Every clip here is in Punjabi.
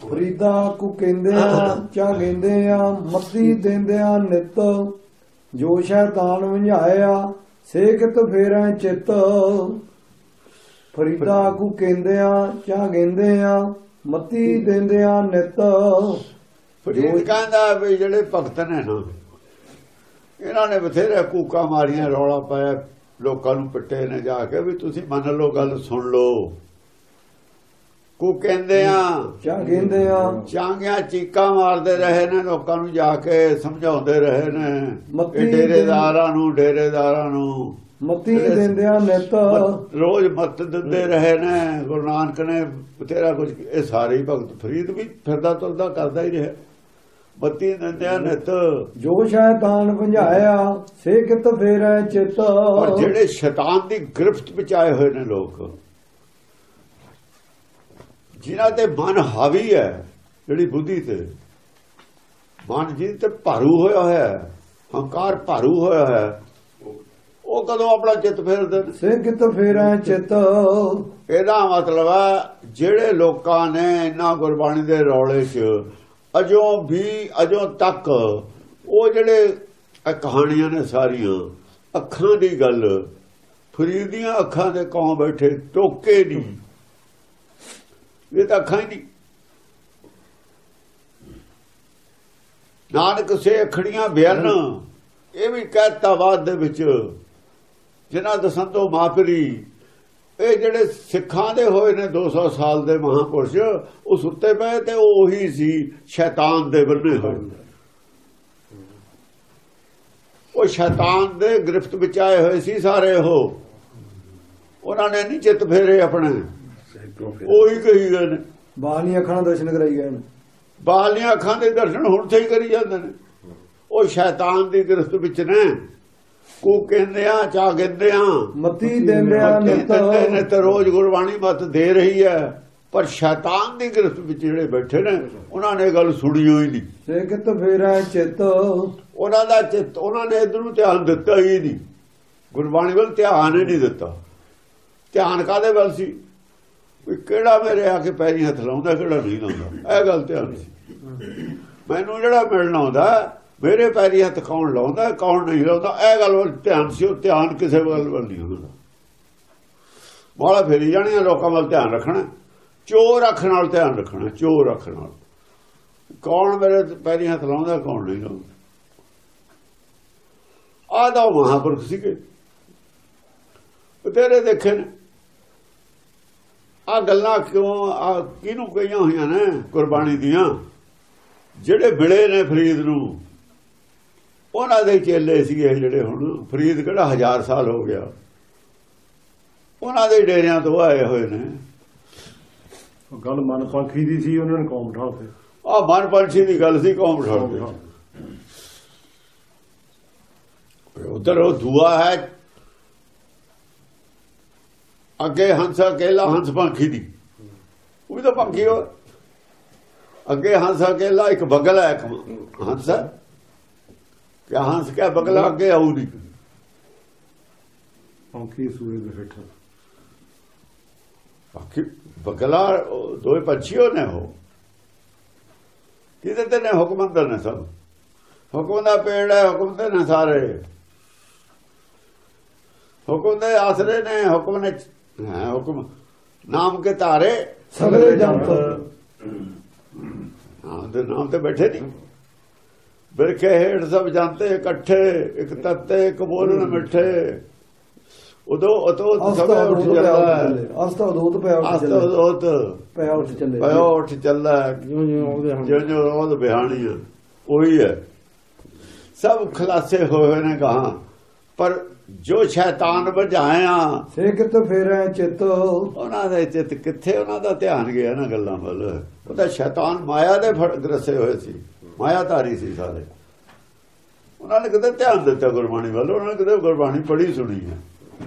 ਫਰੀਦਾ ਕੋ ਕਹਿੰਦੇ ਆ ਚਾ ਕਹਿੰਦੇ ਆ ਮੱਤੀ ਦਿੰਦੇ ਆ ਨਿਤ। ਜੋ ਸ਼ੈਤਾਨ ਵੰਝਾਇਆ ਸੇਕਤ ਫੇਰਾਂ ਚਿੱਤ। ਫਰੀਦਾ ਕੋ ਕਹਿੰਦੇ ਆ ਚਾ ਕਹਿੰਦੇ ਆ ਮੱਤੀ ਦਿੰਦੇ ਆ ਨਿਤ। ਫਰੀਦ ਕਹਿੰਦਾ ਵੀ ਜਿਹੜੇ ਭਗਤ ਨੇ ਨਾ ਇਹਨਾਂ ਨੇ ਬਥੇਰੇ ਕੂਕਾ ਮਾਰੀਆਂ ਰੌਲਾ ਪਾਇਆ ਲੋਕਾਂ ਨੂੰ ਪਿੱਟੇ ਨੇ ਜਾ ਕੇ ਵੀ ਤੁਸੀਂ ਮੰਨ ਲਓ ਗੱਲ ਸੁਣ ਲਓ। ਕੋ ਕਹਿੰਦੇ ਆ? ਚਾ ਕਹਿੰਦੇ ਆ? ਚਾਂਗਿਆਂ ਚੀਕਾਂ ਮਾਰਦੇ ਰਹੇ ਨੇ ਲੋਕਾਂ ਨੂੰ ਜਾ ਕੇ ਸਮਝਾਉਂਦੇ ਰਹੇ ਨੇ। ਇਹ ਡੇਰੇਦਾਰਾਂ ਨੂੰ ਡੇਰੇਦਾਰਾਂ ਨੂੰ। ਮੱਤੀ ਦਿੰਦੇ ਆ ਨਿਤ। ਰੋਜ਼ ਮੱਤ ਦਿੰਦੇ ਰਹੇ ਨੇ। ਗੁਰੂ ਨਾਨਕ ਨੇ ਬਥੇਰਾ ਕੁਝ ਇਹ ਸਾਰੇ ਹੀ ਭਗਤ ਫਰੀਦ ਵੀ ਫਿਰਦਾ ਤੁਰਦਾ ਕਰਦਾ ਹੀ ਰਿਹਾ। ਬੱਤੀ ਦਿੰਦੇ ਆ ਨਿਤ। ਜੋ ਸ਼ੈਤਾਨ ਵੰਝਾਇਆ ਸੇਕਤ ਫੇਰਾਂ ਚਿੱਤ। ਔਰ ਜਿਹੜੇ ਸ਼ੈਤਾਨ ਦੀ ਗ੍ਰਿਫਤ ਵਿੱਚ ਆਏ ਹੋਏ ਨੇ ਲੋਕ ਜਿਨ੍ਹਾਂ ਤੇ ਮਨ ਹਾਵੀ ਹੈ ਜਿਹੜੀ ਬੁੱਧੀ ਤੇ ਮਨ ਜਿਹਦੇ ਤੇ ਭਾਰੂ ਹੋਇਆ ਹੋਇਆ ਹੈ ਹੰਕਾਰ ਭਾਰੂ ਹੋਇਆ ਹੈ ਉਹ ਕਦੋਂ ਆਪਣਾ ਚਿੱਤ ਫੇਰਦੇ ਨੇ? ਸੇਕਤ ਫੇਰਾਂ ਚਿੱਤ? ਇਹਦਾ ਮਤਲਬ ਹੈ ਜਿਹੜੇ ਲੋਕਾਂ ਨੇ ਇਹਨਾਂ ਗੁਰਬਾਣੀ ਦੇ ਰੌਲੇ 'ਚ ਅਜੋਂ ਵੀ ਅਜੋਂ ਤੱਕ ਉਹ ਜਿਹੜੇ ਕਹਾਣੀਆਂ ਨੇ ਸਾਰੀਆਂ ਅੱਖਾਂ ਦੀ ਗੱਲ ਫਰੀਦ ਦੀਆਂ ਅੱਖਾਂ ਦੇ ਕੌਂ ਬੈਠੇ? ਟੋਕੇ ਨਹੀਂ। ਇਹ ਤਾਂ ਅੱਖਾਂ ਹੀ ਨਹੀਂ। ਨਾਨਕ ਸੇ ਅਖੜੀਆਂ ਬਿਆਨ ਇਹ ਵੀ ਕਹਿਤਾ ਬਾਅਦ ਦੇ ਵਿੱਚ, ਜਿਨ੍ਹਾਂ ਤੋਂ ਮਾਪਰੀ, ਇਹ ਜਿਹੜੇ ਸਿੱਖਾਂ ਦੇ ਹੋਏ ਨੇ 200 ਸਾਲ ਦੇ ਮਹਾਪੁਰਸ਼ ਉਹ ਸੁੱਤੇ ਪਏ ਤੇ ਉਹ ਉਹੀ ਸੀ, ਸ਼ੈਤਾਨ ਦੇ ਬੰਨੇ ਹੋਏ। ਉਹ ਸ਼ੈਤਾਨ ਦੇ ਗ੍ਰਿਫਤ ਵਿੱਚ ਆਏ ਹੋਏ ਸੀ ਸਾਰੇ ਉਹ। ਉਹਨਾਂ ਨੇ ਨਹੀਂ ਚਿੱਤ ਫੇਰੇ ਆਪਣੇ। ਉਹੀ ਕਹੀ ਗਏ ਨੇ। ਬਾਹਲੀਆਂ ਅੱਖਾਂ ਨਾਲ ਦਰਸ਼ਨ ਕਰਾਈ ਗਏ ਨੇ। ਬਾਹਲੀਆਂ ਅੱਖਾਂ ਦੇ ਦਰਸ਼ਨ ਹੁਣ ਤੇ ਹੀ ਕਰੀ ਜਾਂਦੇ ਨੇ। ਉਹ ਸ਼ੈਤਾਨ ਦੀ ਗ੍ਰਿਫਤ ਵਿੱਚ ਨੇ। ਕੋ ਕਹਿੰਦੇ ਆ ਚਾ ਕਹਿੰਦੇ ਆ। ਮੱਤੀ ਦਿੰਦੇ ਆ ਨੇ ਤੇ ਰੋਜ਼ ਗੁਰਬਾਣੀ ਮਤ ਦੇ ਰਹੀ ਹੈ। ਪਰ ਸ਼ੈਤਾਨ ਦੀ ਗ੍ਰਿਫਤ ਵਿੱਚ ਜਿਹੜੇ ਬੈਠੇ ਨੇ ਉਹਨਾਂ ਨੇ ਗੱਲ ਸੁਣੀ ਹੋਈ ਨਹੀਂ। ਸੇਕਤ ਫੇਰਾਂ ਚਿੱਤ। ਉਹਨਾਂ ਦਾ ਚਿੱਤ ਉਹਨਾਂ ਨੇ ਇਧਰ ਨੂੰ ਧਿਆਨ ਦਿੱਤਾ ਹੀ ਨਹੀਂ। ਗੁਰਬਾਣੀ ਵੱਲ ਧਿਆਨ ਹੀ ਨਹੀਂ ਦਿੱਤਾ। ਧਿਆਨ ਕਾਦੇ ਵੱਲ ਸੀ? ਵੀ ਕਿਹੜਾ ਮੇਰੇ ਆ ਕੇ ਪੈਰੀ ਹੱਥ ਲਾਉਂਦਾ, ਕਿਹੜਾ ਨਹੀਂ ਲਾਉਂਦਾ? ਇਹ ਗੱਲ ਧਿਆਨ ਸੀ। ਮੈਨੂੰ ਜਿਹੜਾ ਮਿਲਣਾ ਆਉਂਦਾ, ਮੇਰੇ ਪੈਰੀ ਹੱਥ ਕੌਣ ਲਾਉਂਦਾ, ਕੌਣ ਨਹੀਂ ਲਾਉਂਦਾ, ਇਹ ਗੱਲ ਵੱਲ ਧਿਆਨ ਸੀ, ਉਹ ਧਿਆਨ ਕਿਸੇ ਵੱਲ ਵੱਲ ਨਹੀਂ ਹੁੰਦਾ। ਬਾਲਾ ਫੇਰੀ ਜਾਣੀਆਂ ਲੋਕਾਂ ਵੱਲ ਧਿਆਨ ਰੱਖਣਾ। ਚੋਰ ਰੱਖਣ ਨਾਲ ਧਿਆਨ ਰੱਖਣਾ, ਚੋਰ ਰੱਖਣ ਨਾਲ। ਕੌਣ ਮੇਰੇ ਪੈਰੀ ਹੱਥ ਲਾਉਂਦਾ, ਕੌਣ ਨਹੀਂ ਲਾਉਂਦਾ। ਆਦਾ ਮਹਾਪੁਰਖ ਸੀਗੇ। ਤੇਰੇ ਦੇਖੇ ਨੇ। ਆ ਗੱਲਾਂ ਕਿਉਂ ਆ? ਕਿਹਨੂੰ ਕਹੀਆਂ ਹੋਈਆਂ ਨੇ ਕੁਰਬਾਨੀ ਦੀਆਂ? ਜਿਹੜੇ ਮਿਲੇ ਨੇ ਫਰੀਦ ਨੂੰ ਉਹਨਾਂ ਦੇ ਚੇਲੇ ਸੀਗੇ ਜਿਹੜੇ ਹੁਣ। ਫਰੀਦ ਕਿਹੜਾ ਹਜ਼ਾਰ ਸਾਲ ਹੋ ਗਿਆ। ਉਹਨਾਂ ਦੇ ਡੇਰਿਆਂ ਤੋਂ ਆਏ ਹੋਏ ਨੇ। ਉਹ ਗੱਲ ਮਨਪੰਖੀ ਦੀ ਸੀ ਉਹਨਾਂ ਨੇ ਕੌਮ ਉਠਾ ਤੇ ਆ ਮਨ ਪੰਛੀ ਦੀ ਗੱਲ ਸੀ ਕੌਮ ਠੜਦੇ ਉਧਰ ਉਹ ਦੁਆ ਹੈ ਅੱਗੇ ਹੰਸ ਅਕੇਲਾ ਹੰਸ ਪੰਖੀ ਦੀ। ਉਹ ਵੀ ਤਾਂ ਪੰਖੀ ਹੋ ਅੱਗੇ ਹੰਸ ਅਕੇਲਾ ਇੱਕ ਬਗਲਾ ਹੈ, ਇੱਕ ਹੰਸ। ਹੈ ਕਿ ਹੰਸ ਕਿਆ ਬਗਲਾ ਅੱਗੇ ਆਉ ਨਹੀਂ। ਪੰਖੀ ਸੂਏ ਦੇ ਹੇਠ। ਬਾਕੀ ਬਗਲਾ ਦੋਏ ਪੰਛੀਓ ਨੇ ਉਹ। ਕਿਹਦੇ ਤੇ ਨੇ ਹੁਕਮੰਦਰ ਨੇ ਸਭ? ਹੁਕਮ ਦਾ ਪੇੜ ਹੈ ਹੁਕਮ ਤੇ ਨੇ ਸਾਰੇ। ਹੁਕਮ ਦੇ ਆਸਰੇ ਨੇ ਹੁਕਮ ਨੇ ਹੈ ਹੁਕਮ ਨਾਮ ਕੇ ਤਾਰੇ ਸਗਲੇ ਜੰਤ। ਨਾਮ ਦੇ ਨਾਮ ਤੇ ਬੈਠੇ ਨਹੀਂ। ਬਿਰਖੇ ਹੇਠ ਸਭ ਜਾਂਦੇ ਇਕੱਠੇ ਇੱਕ ਤੱਤੇ ਇੱਕ ਬੋਲਣ ਮਿੱਠੇ। ਉਦੋਂ ਉਤੋਂ ਸਭ ਅਸਤਾ ਉੱਠ ਜਾਂਦਾ। ਅਸਤਾ ਉਦੋਤ ਪਿਆ ਉੱਠ ਅਸਤ ਚੱਲੇ। ਉਦੋਤ ਪਿਆ ਉੱਠ ਚੱਲੇ। ਪਿਆ ਉੱਠ ਚੱਲਦਾ ਜਿਉਂ ਜਿਉਂ ਹਨ। ਜਿਉਂ ਜਿਉਂ ਬਿਹਾਣੀ ਆ। ਉਹੀ ਹੈ। ਸਭ ਖਲਾਸੇ ਹੋਏ ਨੇ ਕਹਾ ਪਰ ਜੋ ਸ਼ੈਤਾਨ ਬੁਝਾਇਆ ਸੇਕਤ ਫੇਰਾਂ ਚਿੱਤ। ਉਹਨਾਂ ਦੇ ਚਿੱਤ ਕਿੱਥੇ ਉਹਨਾਂ ਦਾ ਧਿਆਨ ਗਿਆ ਨਾ ਗੱਲਾਂ ਵੱਲ? ਉਹਦਾ ਸ਼ੈਤਾਨ ਮਾਇਆ ਦੇ ਫੜ ਗਰਸੇ ਹੋਏ ਸੀ ਮਾਇਆਧਾਰੀ ਸੀ ਸਾਰੇ। ਉਹਨਾਂ ਨੇ ਕਦੇ ਧਿਆਨ ਦਿੱਤਾ ਗੁਰਬਾਣੀ ਵੱਲ ਉਹਨਾਂ ਨੇ ਕਦੇ ਗੁਰਬਾਣੀ ਪੜ੍ਹੀ ਸੁਣੀ ਹੈ।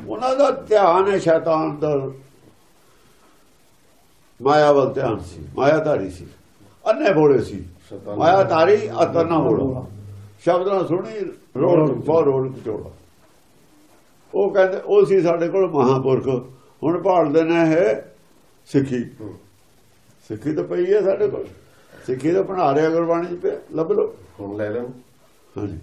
ਉਹਨਾਂ ਦਾ ਧਿਆਨ ਹੈ ਸ਼ੈਤਾਨ ਦਾ। ਮਾਇਆ ਵੱਲ ਧਿਆਨ ਸੀ ਮਾਇਆਧਾਰੀ ਸੀ। ਅੰਨੇ ਬੋਲੇ ਸੀ। ਮਾਇਆਧਾਰੀ ਅਤਨਾ ਬੋਲਾ ਸ਼ਬਦ ਨਾਲ ਸੁਣੀ ਰੋੜ ਬਹੁਤ ਰੋੜ ਚੋੜਾ ਉਹ ਕਹਿੰਦੇ ਉਹ ਸੀ ਸਾਡੇ ਕੋਲ ਮਹਾਪੁਰਖ। ਹੁਣ ਭਾਲਦੇ ਨੇ ਇਹ ਸਿੱਖੀ। ਸਿੱਖੀ ਤਾਂ ਪਈ ਹੈ ਸਾਡੇ ਕੋਲ। ਸਿੱਖੀ ਤਾਂ ਬਣਾ ਰਿਹਾ ਗੁਰਬਾਣੀ ਚ ਪਿਆ। ਲੱਭ ਲਓ। ਹੁਣ ਲੈ ਲੈਣ। ਹਾਂਜੀ।